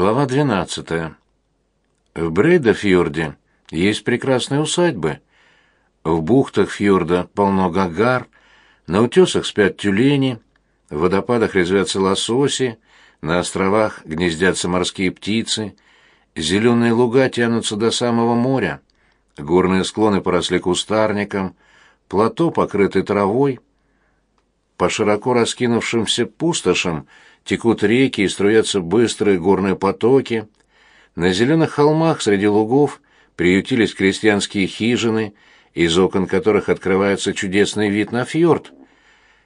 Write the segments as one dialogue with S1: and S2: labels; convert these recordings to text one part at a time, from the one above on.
S1: Глава 12. В Брейдафьорде есть прекрасные усадьбы. В бухтах фьорда полно гагар, на утесах спят тюлени, в водопадах резвятся лососи, на островах гнездятся морские птицы, зеленые луга тянутся до самого моря, горные склоны поросли кустарником, плато покрыты травой. По широко раскинувшимся пустошам – текут реки и струятся быстрые горные потоки. На зеленых холмах среди лугов приютились крестьянские хижины, из окон которых открывается чудесный вид на фьорд.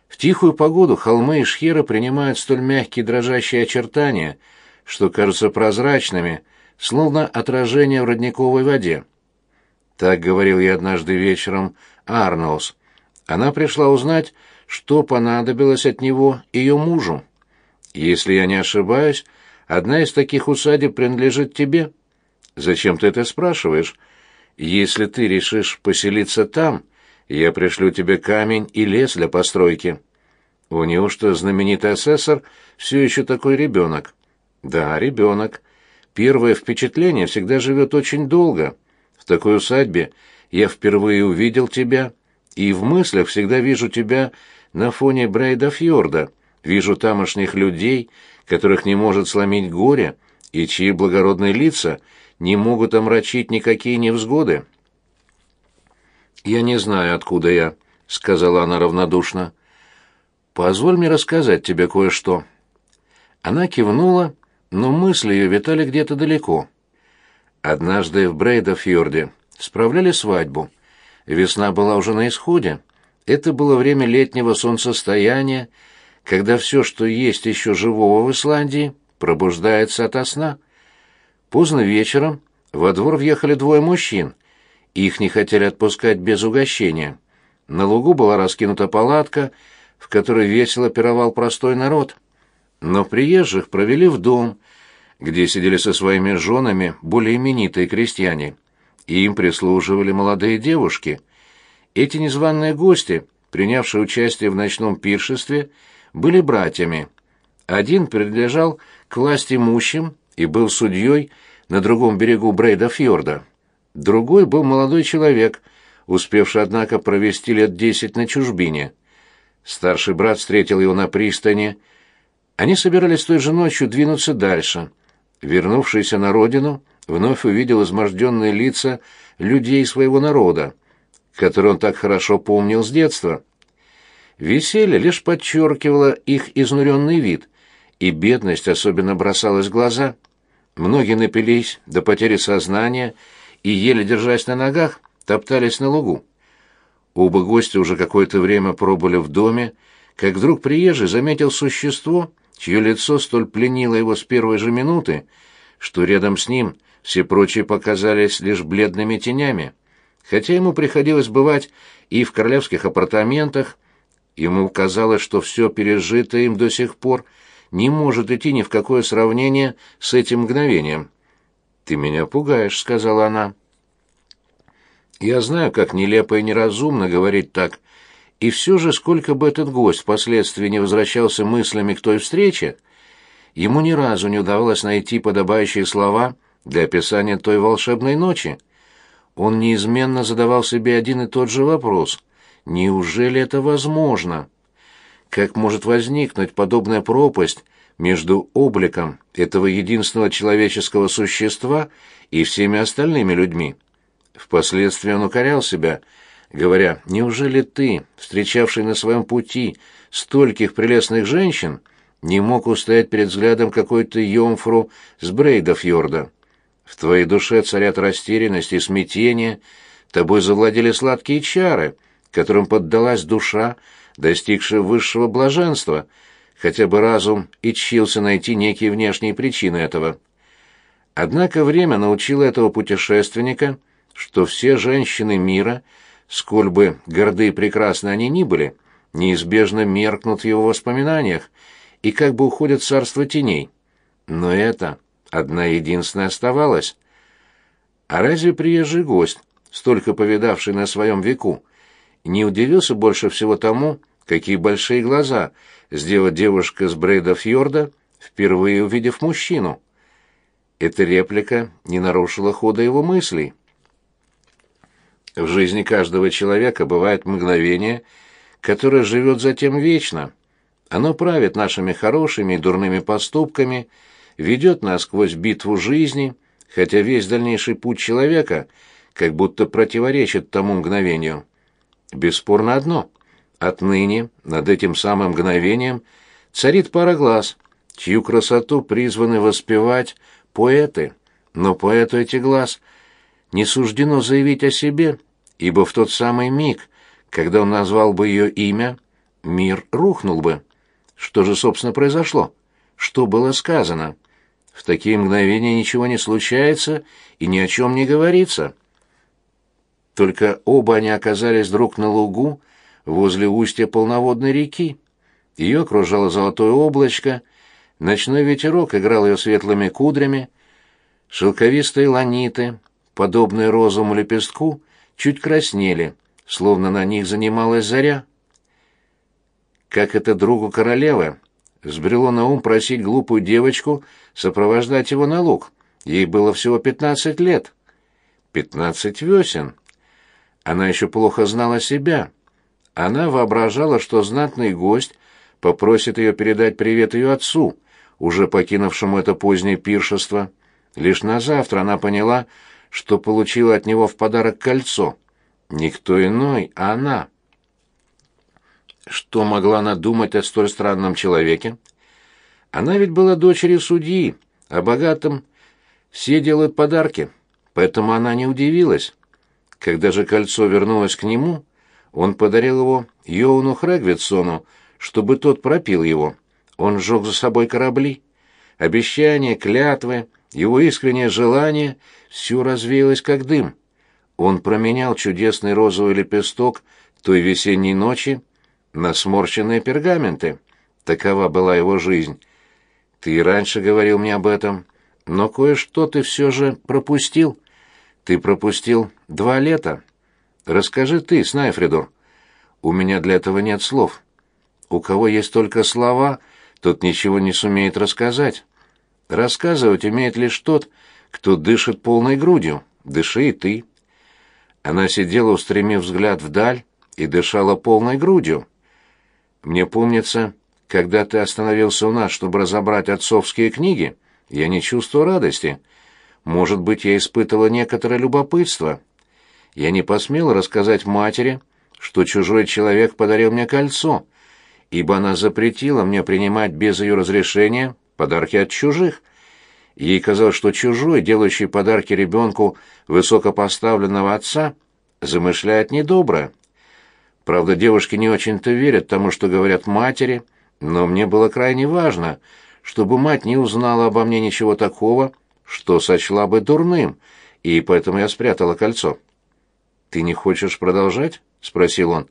S1: В тихую погоду холмы и шхеры принимают столь мягкие дрожащие очертания, что кажутся прозрачными, словно отражение в родниковой воде. Так говорил я однажды вечером Арнолс. Она пришла узнать, что понадобилось от него ее мужу. Если я не ошибаюсь, одна из таких усадеб принадлежит тебе. Зачем ты это спрашиваешь? Если ты решишь поселиться там, я пришлю тебе камень и лес для постройки. У него что, знаменитый асессор все еще такой ребенок? Да, ребенок. Первое впечатление всегда живет очень долго. В такой усадьбе я впервые увидел тебя, и в мыслях всегда вижу тебя на фоне Брейда Фьорда — Вижу тамошних людей, которых не может сломить горе, и чьи благородные лица не могут омрачить никакие невзгоды. «Я не знаю, откуда я», — сказала она равнодушно. «Позволь мне рассказать тебе кое-что». Она кивнула, но мысли ее витали где-то далеко. Однажды в Брейдафьорде справляли свадьбу. Весна была уже на исходе. Это было время летнего солнцестояния, когда все, что есть еще живого в Исландии, пробуждается ото сна. Поздно вечером во двор въехали двое мужчин. Их не хотели отпускать без угощения. На лугу была раскинута палатка, в которой весело пировал простой народ. Но приезжих провели в дом, где сидели со своими женами более именитые крестьяне. И им прислуживали молодые девушки. Эти незваные гости, принявшие участие в ночном пиршестве, были братьями. Один принадлежал к власти имущим и был судьей на другом берегу Брейда-фьорда. Другой был молодой человек, успевший, однако, провести лет десять на чужбине. Старший брат встретил его на пристани. Они собирались той же ночью двинуться дальше. Вернувшийся на родину, вновь увидел изможденные лица людей своего народа, которые он так хорошо помнил с детства. Веселье лишь подчеркивало их изнуренный вид, и бедность особенно бросалась в глаза. Многие напились до потери сознания и, еле держась на ногах, топтались на лугу. Оба гостя уже какое-то время пробыли в доме, как вдруг приезжий заметил существо, чье лицо столь пленило его с первой же минуты, что рядом с ним все прочие показались лишь бледными тенями. Хотя ему приходилось бывать и в королевских апартаментах, Ему казалось, что все пережитое им до сих пор не может идти ни в какое сравнение с этим мгновением. «Ты меня пугаешь», — сказала она. «Я знаю, как нелепо и неразумно говорить так, и все же, сколько бы этот гость впоследствии не возвращался мыслями к той встрече, ему ни разу не удавалось найти подобающие слова для описания той волшебной ночи. Он неизменно задавал себе один и тот же вопрос — Неужели это возможно? Как может возникнуть подобная пропасть между обликом этого единственного человеческого существа и всеми остальными людьми? Впоследствии он укорял себя, говоря, «Неужели ты, встречавший на своем пути стольких прелестных женщин, не мог устоять перед взглядом какой-то Йомфру с Брейдафьорда? В твоей душе царят растерянность и смятение, тобой завладели сладкие чары, которым поддалась душа, достигшая высшего блаженства, хотя бы разум и чился найти некие внешние причины этого. Однако время научило этого путешественника, что все женщины мира, сколь бы горды и прекрасны они ни были, неизбежно меркнут в его воспоминаниях и как бы уходят в царство теней. Но это одна единственная оставалась. А разве приезжий гость, столько повидавший на своем веку, не удивился больше всего тому, какие большие глаза сделала девушка с Брейда Фьорда, впервые увидев мужчину. Эта реплика не нарушила хода его мыслей. В жизни каждого человека бывает мгновение, которое живет затем вечно. Оно правит нашими хорошими и дурными поступками, ведет нас сквозь битву жизни, хотя весь дальнейший путь человека как будто противоречит тому мгновению. Бесспорно одно — отныне над этим самым мгновением царит пара глаз, чью красоту призваны воспевать поэты, но поэту эти глаз не суждено заявить о себе, ибо в тот самый миг, когда он назвал бы ее имя, мир рухнул бы. Что же, собственно, произошло? Что было сказано? В такие мгновения ничего не случается и ни о чем не говорится. Только оба они оказались друг на лугу возле устья полноводной реки. Ее окружало золотое облачко, ночной ветерок играл ее светлыми кудрями, шелковистые ланиты, подобные розовому лепестку, чуть краснели, словно на них занималась заря. Как это другу королевы взбрело на ум просить глупую девочку сопровождать его на луг. Ей было всего пятнадцать лет. Пятнадцать весен. Она еще плохо знала себя. Она воображала, что знатный гость попросит ее передать привет ее отцу, уже покинувшему это позднее пиршество. Лишь на завтра она поняла, что получила от него в подарок кольцо. Никто иной, а она. Что могла она думать о столь странном человеке? Она ведь была дочерью судьи, а богатым все делают подарки, поэтому она не удивилась. Когда же кольцо вернулось к нему, он подарил его Йоуну Хрэгвитсону, чтобы тот пропил его. Он сжег за собой корабли. Обещания, клятвы, его искреннее желание — все развеялось как дым. Он променял чудесный розовый лепесток той весенней ночи на сморщенные пергаменты. Такова была его жизнь. Ты и раньше говорил мне об этом, но кое-что ты все же пропустил. Ты пропустил два лета. Расскажи ты, Снайфридор. У меня для этого нет слов. У кого есть только слова, тот ничего не сумеет рассказать. Рассказывать умеет лишь тот, кто дышит полной грудью. Дыши и ты. Она сидела, устремив взгляд вдаль, и дышала полной грудью. Мне помнится, когда ты остановился у нас, чтобы разобрать отцовские книги, я не чувствовал радости. Может быть, я испытывала некоторое любопытство. Я не посмел рассказать матери, что чужой человек подарил мне кольцо, ибо она запретила мне принимать без ее разрешения подарки от чужих. Ей казалось, что чужой, делающий подарки ребенку высокопоставленного отца, замышляет недоброе. Правда, девушки не очень-то верят тому, что говорят матери, но мне было крайне важно, чтобы мать не узнала обо мне ничего такого, что сочла бы дурным, и поэтому я спрятала кольцо. «Ты не хочешь продолжать?» — спросил он.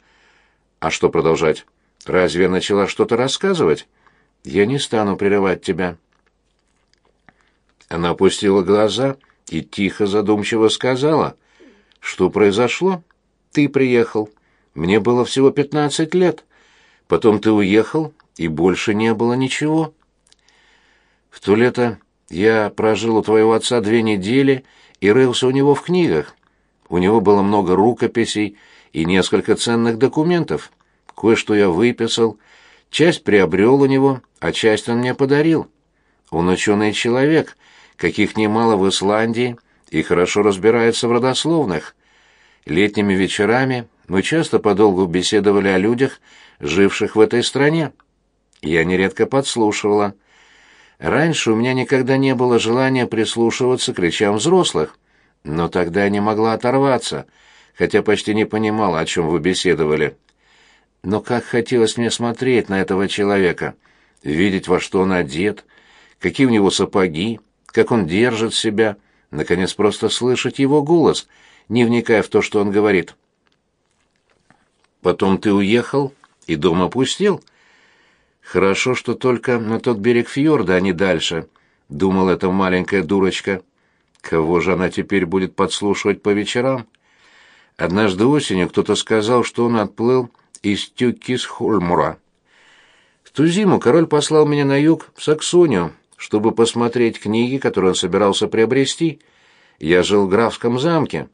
S1: «А что продолжать? Разве начала что-то рассказывать?» «Я не стану прерывать тебя». Она опустила глаза и тихо задумчиво сказала. «Что произошло? Ты приехал. Мне было всего пятнадцать лет. Потом ты уехал, и больше не было ничего. В то лето я прожил у твоего отца две недели и рылся у него в книгах. У него было много рукописей и несколько ценных документов. Кое-что я выписал, часть приобрел у него, а часть он мне подарил. Он ученый человек, каких немало в Исландии, и хорошо разбирается в родословных. Летними вечерами мы часто подолгу беседовали о людях, живших в этой стране. Я нередко подслушивала. Раньше у меня никогда не было желания прислушиваться к речам взрослых, но тогда я не могла оторваться, хотя почти не понимала, о чем вы беседовали. Но как хотелось мне смотреть на этого человека, видеть, во что он одет, какие у него сапоги, как он держит себя, наконец просто слышать его голос, не вникая в то, что он говорит. Потом ты уехал и дом опустил. Хорошо, что только на тот берег фьорда, а не дальше, думала эта маленькая дурочка. Кого же она теперь будет подслушивать по вечерам? Однажды осенью кто-то сказал, что он отплыл из Тюккисхольмура. В ту зиму король послал меня на юг, в Саксонию, чтобы посмотреть книги, которые он собирался приобрести. Я жил в графском замке,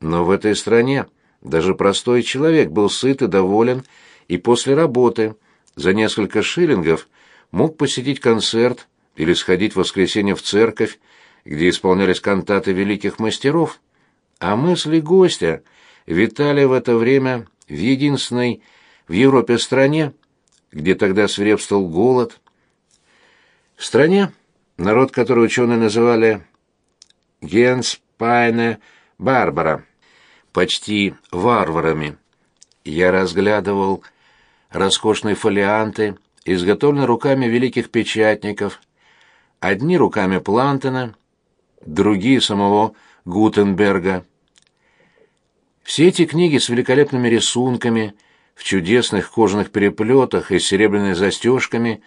S1: но в этой стране даже простой человек был сыт и доволен, и после работы за несколько шиллингов мог посетить концерт или сходить в воскресенье в церковь, где исполнялись кантаты великих мастеров, а мысли гостя витали в это время в единственной в Европе стране, где тогда свирепствовал голод. В стране, народ который ученые называли Генс Пайне Барбара, почти варварами. Я разглядывал роскошные фолианты, изготовленные руками великих печатников, одни руками Плантена, другие самого Гутенберга. Все эти книги с великолепными рисунками, в чудесных кожаных переплетах и серебряными застежками,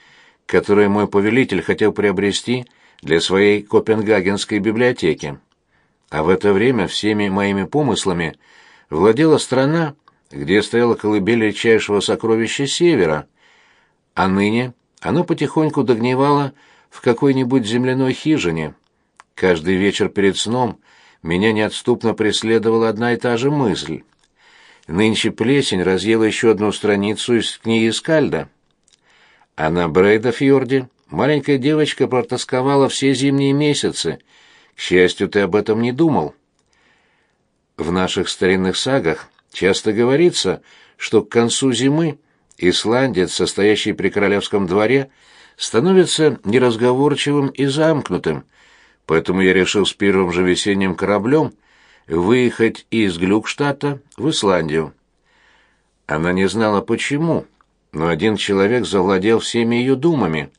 S1: которые мой повелитель хотел приобрести для своей Копенгагенской библиотеки. А в это время всеми моими помыслами владела страна, где стояла колыбель редчайшего сокровища Севера, а ныне оно потихоньку догнивало в какой-нибудь земляной хижине. Каждый вечер перед сном меня неотступно преследовала одна и та же мысль. Нынче плесень разъела еще одну страницу из книги Скальда. А на Брейдафьорде маленькая девочка протасковала все зимние месяцы. К счастью, ты об этом не думал. В наших старинных сагах часто говорится, что к концу зимы исландец, состоящий при королевском дворе, становится неразговорчивым и замкнутым, поэтому я решил с первым же весенним кораблем выехать из Глюкштата в Исландию. Она не знала почему, но один человек завладел всеми ее думами.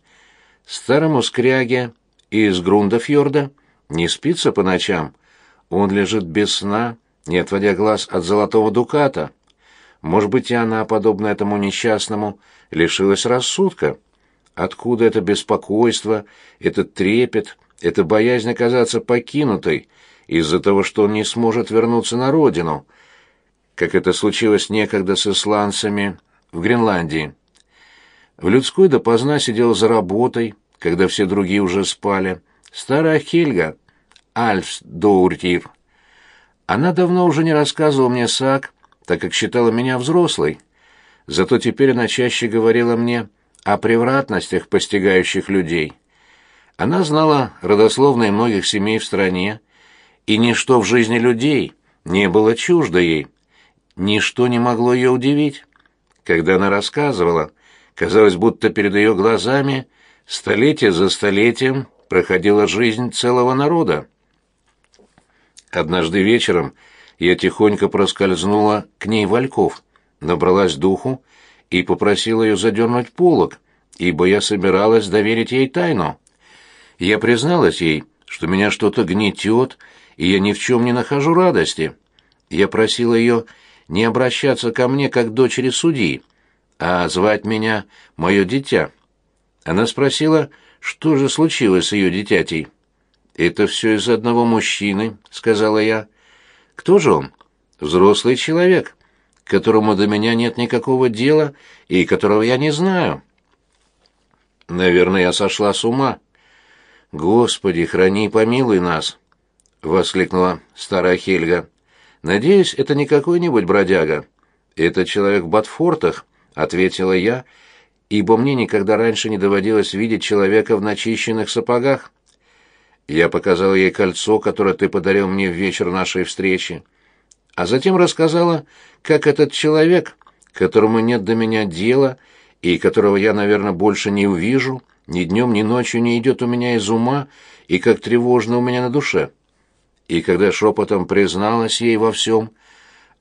S1: Старому скряге из Грундафьорда не спится по ночам, он лежит без сна, не отводя глаз от золотого дуката. Может быть, и она, подобно этому несчастному, лишилась рассудка. Откуда это беспокойство, этот трепет, эта боязнь оказаться покинутой из-за того, что он не сможет вернуться на родину, как это случилось некогда с исландцами в Гренландии. В людской допоздна сидел за работой, когда все другие уже спали, старая Хельга, Альфс Доуртир. Она давно уже не рассказывала мне саг, так как считала меня взрослой. Зато теперь она чаще говорила мне о превратностях, постигающих людей. Она знала родословные многих семей в стране, и ничто в жизни людей не было чуждо ей. Ничто не могло ее удивить. Когда она рассказывала, казалось, будто перед ее глазами столетие за столетием проходила жизнь целого народа. Однажды вечером я тихонько проскользнула к ней вальков, набралась духу и попросила ее задернуть полог, ибо я собиралась доверить ей тайну. Я призналась ей, что меня что-то гнетет, и я ни в чем не нахожу радости. Я просила ее не обращаться ко мне как дочери судьи, а звать меня «моё дитя». Она спросила, что же случилось с ее дитятей. «Это все из-за одного мужчины», — сказала я. «Кто же он?» «Взрослый человек, которому до меня нет никакого дела и которого я не знаю». «Наверное, я сошла с ума». «Господи, храни и помилуй нас!» — воскликнула старая Хельга. «Надеюсь, это не какой-нибудь бродяга. Это человек в Батфортах», — ответила я, ибо мне никогда раньше не доводилось видеть человека в начищенных сапогах. Я показала ей кольцо, которое ты подарил мне в вечер нашей встречи, а затем рассказала, как этот человек, которому нет до меня дела и которого я, наверное, больше не увижу, ни днем, ни ночью не идет у меня из ума и как тревожно у меня на душе. И когда шепотом призналась ей во всем,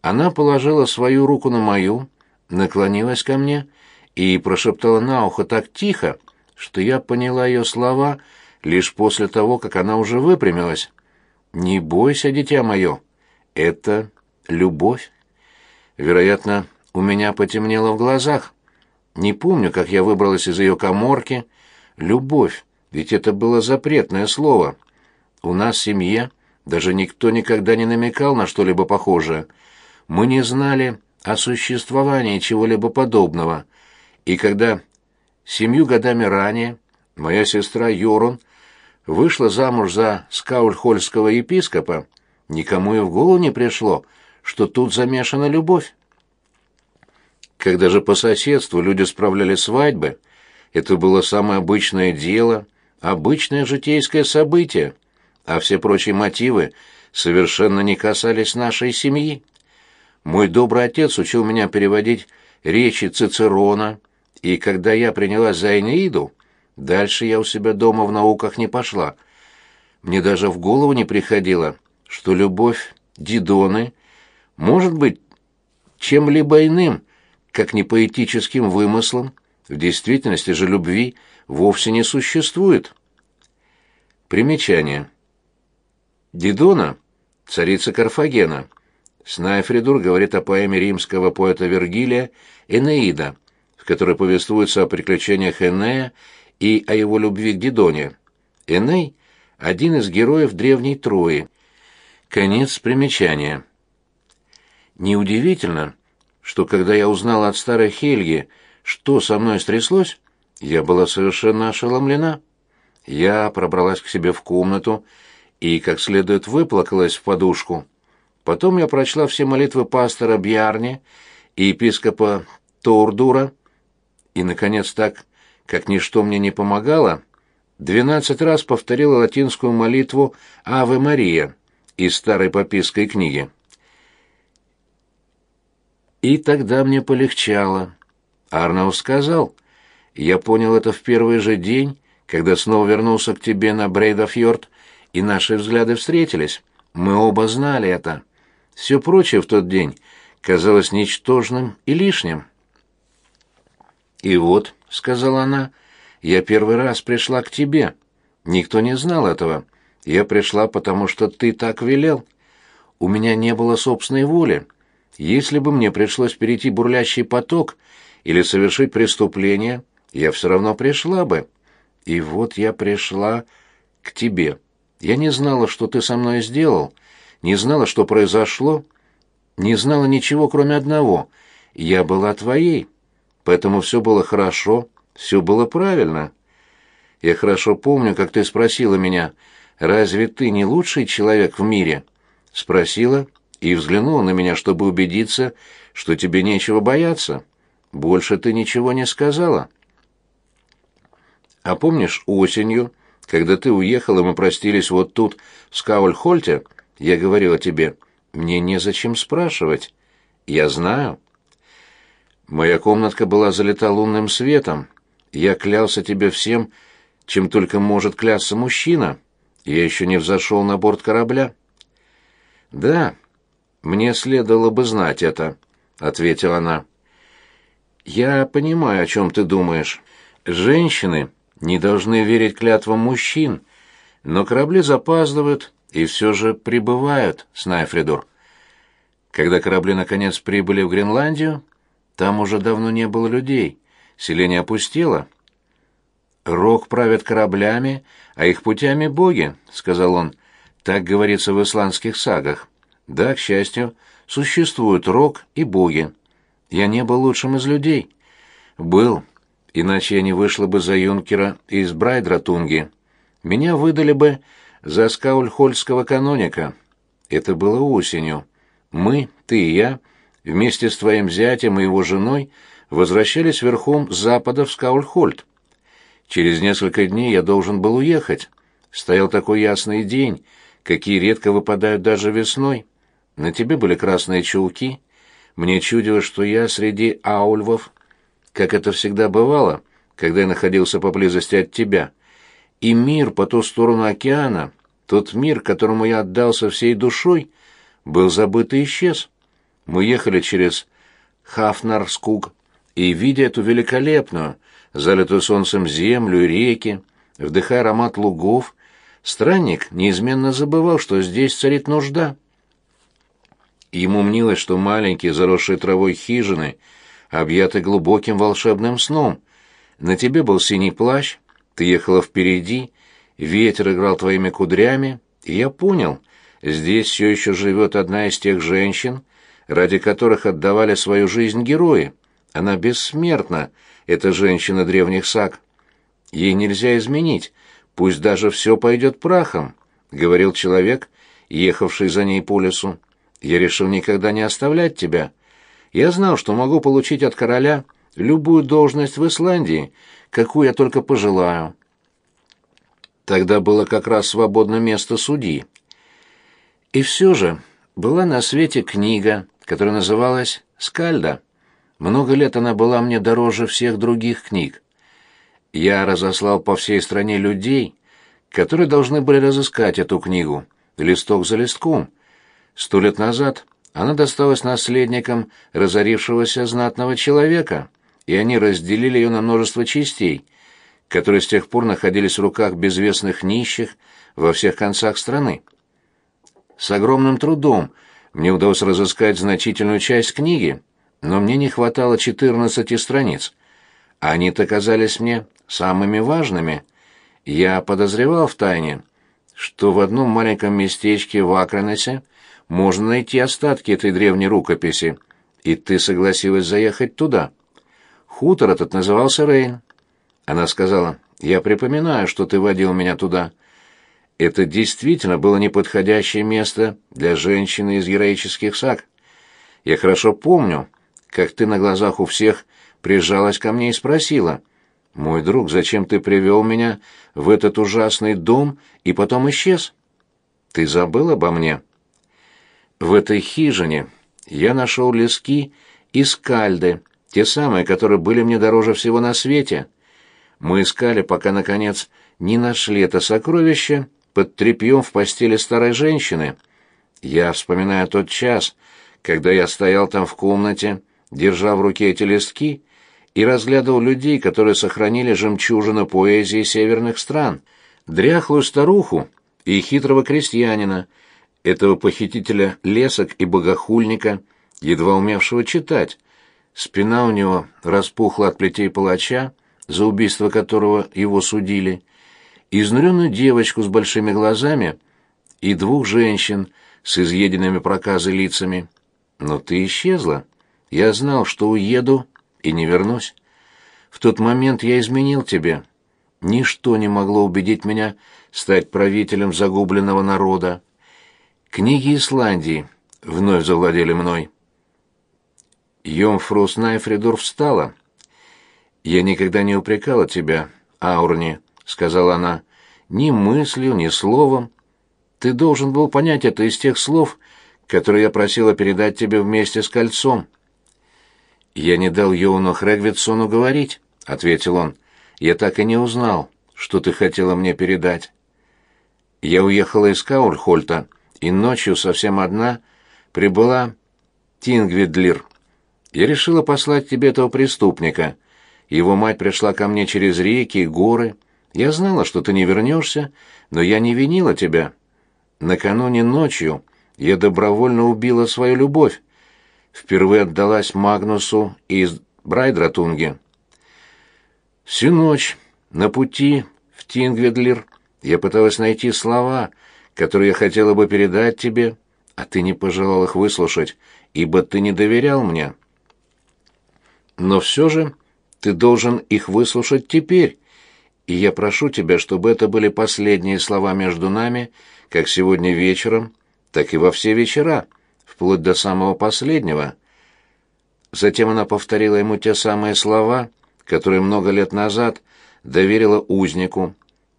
S1: она положила свою руку на мою, наклонилась ко мне и прошептала на ухо так тихо, что я поняла ее слова — лишь после того, как она уже выпрямилась. «Не бойся, дитя мое, это любовь». Вероятно, у меня потемнело в глазах. Не помню, как я выбралась из ее коморки. Любовь, ведь это было запретное слово. У нас в семье даже никто никогда не намекал на что-либо похожее. Мы не знали о существовании чего-либо подобного. И когда семью годами ранее Моя сестра Йорун вышла замуж за скаульхольского епископа, никому и в голову не пришло, что тут замешана любовь. Когда же по соседству люди справляли свадьбы, это было самое обычное дело, обычное житейское событие, а все прочие мотивы совершенно не касались нашей семьи. Мой добрый отец учил меня переводить речи Цицерона, и когда я принялась за Энеиду, дальше я у себя дома в науках не пошла. Мне даже в голову не приходило, что любовь Дидоны может быть чем-либо иным, как не поэтическим вымыслом, в действительности же любви вовсе не существует. Примечание. Дидона — царица Карфагена. Снайфридур говорит о поэме римского поэта Вергилия «Энеида», в которой повествуется о приключениях Энея и о его любви к Дидоне. Эней — один из героев древней Трои. Конец примечания. Неудивительно, что когда я узнала от старой Хельги, что со мной стряслось, я была совершенно ошеломлена. Я пробралась к себе в комнату и как следует выплакалась в подушку. Потом я прочла все молитвы пастора Бьярни и епископа Тордура, и, наконец, так, как ничто мне не помогало, двенадцать раз повторила латинскую молитву «Аве Мария» из старой папистской книги. И тогда мне полегчало. Арнау сказал. Я понял это в первый же день, когда снова вернулся к тебе на Брейдафьорд, и наши взгляды встретились. Мы оба знали это. Все прочее в тот день казалось ничтожным и лишним. «И вот», — сказала она, — «я первый раз пришла к тебе. Никто не знал этого. Я пришла, потому что ты так велел. У меня не было собственной воли. Если бы мне пришлось перейти бурлящий поток или совершить преступление, я все равно пришла бы. И вот я пришла к тебе. Я не знала, что ты со мной сделал, не знала, что произошло, не знала ничего, кроме одного. Я была твоей, поэтому все было хорошо, все было правильно. Я хорошо помню, как ты спросила меня, разве ты не лучший человек в мире? Спросила, и взглянула на меня, чтобы убедиться, что тебе нечего бояться. Больше ты ничего не сказала. А помнишь осенью, когда ты уехал, и мы простились вот тут, в Скаульхольте, я говорила тебе, мне незачем спрашивать. Я знаю. Моя комнатка была залита лунным светом. Я клялся тебе всем, чем только может клясться мужчина. Я еще не взошел на борт корабля. Да, мне следовало бы знать это, ответила она. Я понимаю, о чем ты думаешь. Женщины не должны верить клятвам мужчин, но корабли запаздывают и все же прибывают, Снайфридор. Когда корабли наконец прибыли в Гренландию, там уже давно не было людей, селение опустело. Рок правят кораблями, а их путями боги, сказал он. Так говорится в исландских сагах. Да, к счастью, существуют рок и боги. Я не был лучшим из людей. Был, иначе я не вышла бы за юнкера из Брайдратунги. Меня выдали бы за скаульхольского каноника. Это было осенью. Мы, ты и я, вместе с твоим зятем и его женой, возвращались верхом с запада в Скаульхольд. Через несколько дней я должен был уехать. Стоял такой ясный день, какие редко выпадают даже весной. На тебе были красные чулки. Мне чудилось, что я среди аульвов, как это всегда бывало, когда я находился поблизости от тебя. И мир по ту сторону океана, тот мир, которому я отдался всей душой, был забыт и исчез. Мы ехали через Хафнарскуг, и, видя эту великолепную, залитую солнцем землю и реки, вдыхая аромат лугов, странник неизменно забывал, что здесь царит нужда. Ему мнилось, что маленькие, заросшие травой хижины объяты глубоким волшебным сном. На тебе был синий плащ, ты ехала впереди, ветер играл твоими кудрями, и я понял, здесь все еще живет одна из тех женщин, ради которых отдавали свою жизнь герои. Она бессмертна, эта женщина древних саг. ей нельзя изменить, пусть даже все пойдет прахом», — говорил человек, ехавший за ней по лесу. «Я решил никогда не оставлять тебя. Я знал, что могу получить от короля любую должность в Исландии, какую я только пожелаю». Тогда было как раз свободно место судьи. И все же была на свете книга, которая называлась «Скальда». Много лет она была мне дороже всех других книг. Я разослал по всей стране людей, которые должны были разыскать эту книгу, листок за листком. Сто лет назад она досталась наследникам разорившегося знатного человека, и они разделили ее на множество частей, которые с тех пор находились в руках безвестных нищих во всех концах страны. С огромным трудом мне удалось разыскать значительную часть книги, но мне не хватало 14 страниц. Они-то казались мне самыми важными. Я подозревал в тайне, что в одном маленьком местечке в Акронесе можно найти остатки этой древней рукописи, и ты согласилась заехать туда. Хутор этот назывался Рейн. Она сказала, «Я припоминаю, что ты водил меня туда». Это действительно было неподходящее место для женщины из героических саг. Я хорошо помню, как ты на глазах у всех прижалась ко мне и спросила, «Мой друг, зачем ты привел меня в этот ужасный дом и потом исчез? Ты забыл обо мне?» В этой хижине я нашел лески и скальды, те самые, которые были мне дороже всего на свете. Мы искали, пока, наконец, не нашли это сокровище под тряпьем в постели старой женщины. Я вспоминаю тот час, когда я стоял там в комнате, держа в руке эти листки, и разглядывал людей, которые сохранили жемчужину поэзии северных стран, дряхлую старуху и хитрого крестьянина, этого похитителя лесок и богохульника, едва умевшего читать. Спина у него распухла от плетей палача, за убийство которого его судили, изнуренную девочку с большими глазами и двух женщин с изъеденными проказы лицами. Но ты исчезла. Я знал, что уеду и не вернусь. В тот момент я изменил тебе. Ничто не могло убедить меня стать правителем загубленного народа. Книги Исландии вновь завладели мной. Йомфру Снайфридор встала. «Я никогда не упрекала тебя, Аурни», — сказала она, — «ни мыслью, ни словом. Ты должен был понять это из тех слов, которые я просила передать тебе вместе с кольцом». «Я не дал Йоуну Хрегвитсону говорить», — ответил он. «Я так и не узнал, что ты хотела мне передать». Я уехала из Каульхольта и ночью совсем одна прибыла Тингвидлир. Я решила послать тебе этого преступника, его мать пришла ко мне через реки и горы. Я знала, что ты не вернешься, но я не винила тебя. Накануне ночью я добровольно убила свою любовь. Впервые отдалась Магнусу из Брайдратунги. Всю ночь на пути в Тингведлир я пыталась найти слова, которые я хотела бы передать тебе, а ты не пожелал их выслушать, ибо ты не доверял мне. Но все же ты должен их выслушать теперь, и я прошу тебя, чтобы это были последние слова между нами, как сегодня вечером, так и во все вечера, вплоть до самого последнего». Затем она повторила ему те самые слова, которые много лет назад доверила узнику,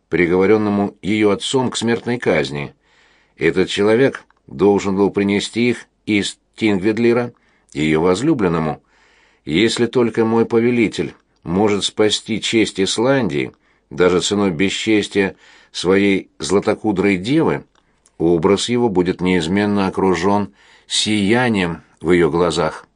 S1: приговоренному ее отцом к смертной казни. Этот человек должен был принести их из Тингведлира ее возлюбленному, если только мой повелитель может спасти честь Исландии, даже ценой бесчестия своей златокудрой девы, образ его будет неизменно окружен сиянием в ее глазах.